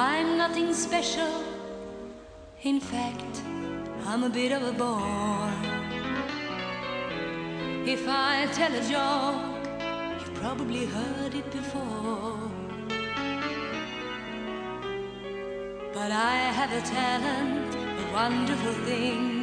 I'm nothing special. In fact, I'm a bit of a bore. If I tell a joke, you've probably heard it before. But I have a talent, a wonderful thing,